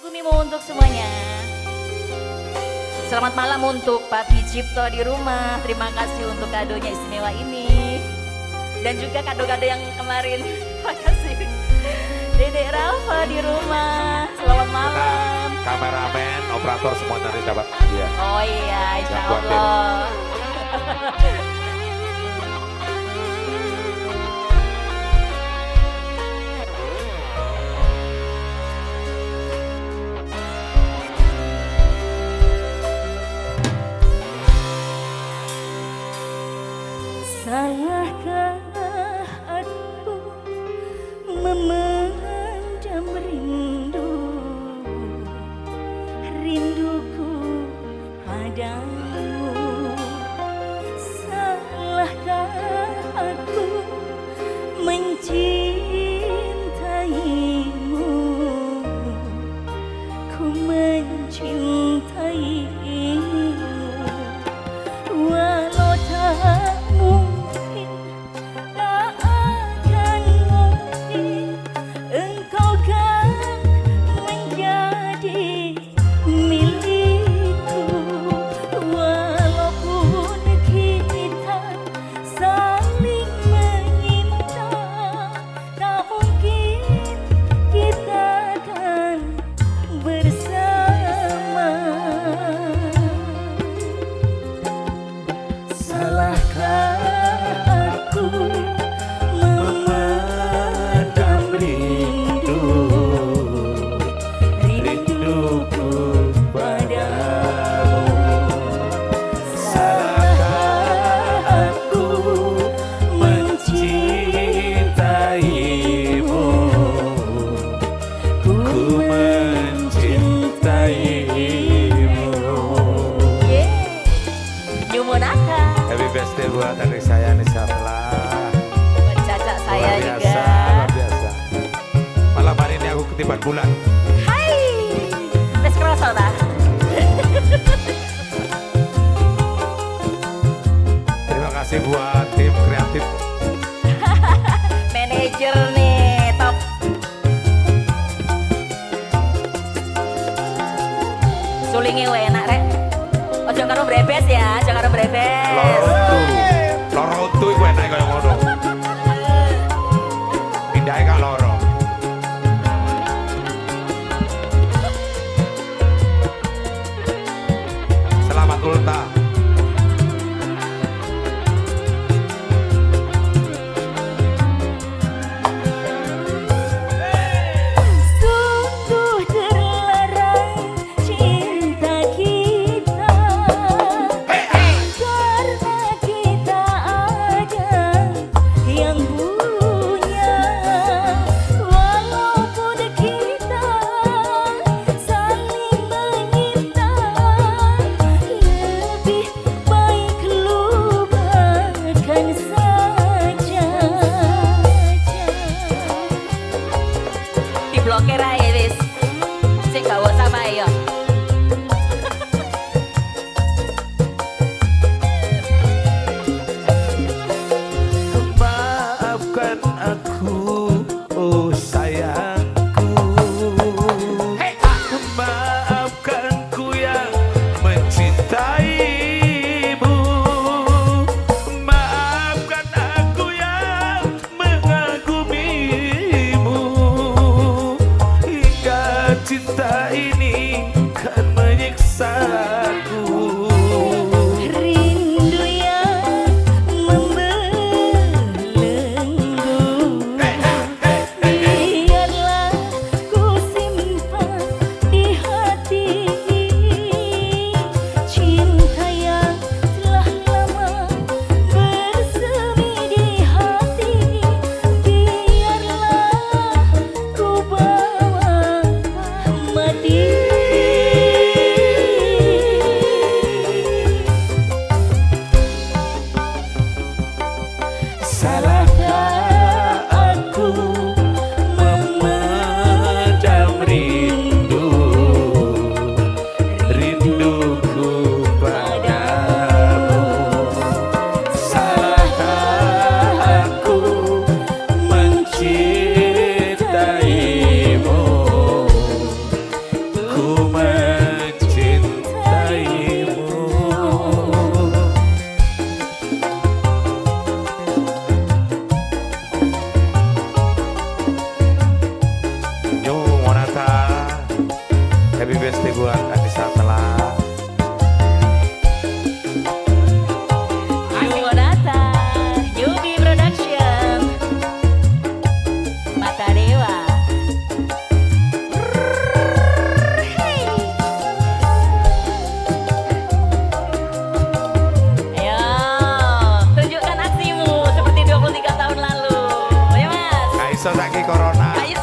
Gumimu untuk semuanya. Selamat malam untuk Pak Cipto di rumah. Terima kasih untuk kadonya istimewa ini. Dan juga kado-kado yang kemarin. Terima kasih. Dedek Rafa di rumah. Selamat malam. Nah, kameramen, operator semua nanti dapat Iya. Oh iya, insya Allah. mình chịu thấy ý buat adik saya Nisa. Buat cacak saya luar juga biasa, luar biasa. Malam hari ini aku ketiban bulan. Hai Wes kerasa ta? Terima kasih buat tim kreatif. Manajer nih top Sulingi we Salam. iso saiki corona. Ayo